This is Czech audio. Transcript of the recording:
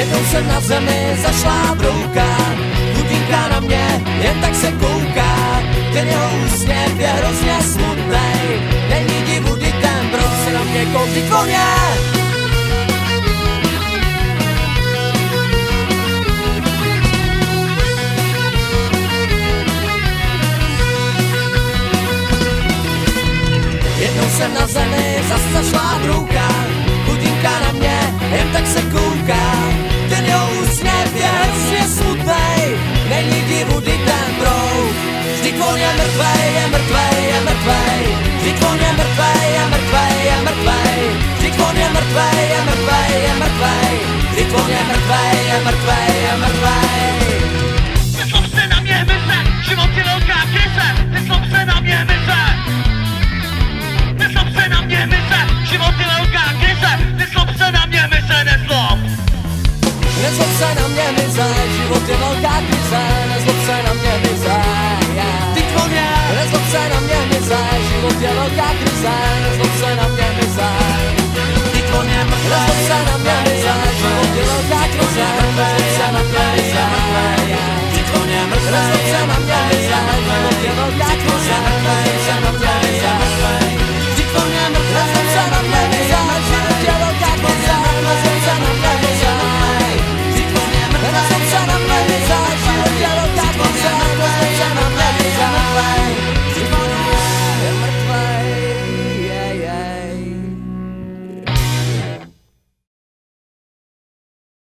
Jednou jsem na zemi zašla brouka, chudinka na mě jen tak se kouká. Ten jeho úsměv je hrozně smutnej, není divu, kdy ten brouk se na mě kouří koně. Jednou jsem na zemi zase šla brouka, chudinka na mě jen tak se kouká. Jeho úsměv je hrozně smutnej, není divu, kdy ten brouk. Vždyť on je mrtvej, je mrtvej, je mrtvej, vždyť on je mrtvej, je mrtvej, je mrtvej, vždyť on je mrtvej, je mrtvej, je mrtvej, vždyť on je mrtvej, je mrtvej, je mrtvej. Nezlob se na mě mise, život je velká krize, nezlob se na mě mise. Nezlob se na mě mise, život je τέλο για κρυζά. Στο ξένα πια μεζά. Τικόνια μακρά. Στο ξένα πια μεζά. Στο τέλο για κρυζά. Στο ξένα πια μεζά. Τικόνια μακρά. Στο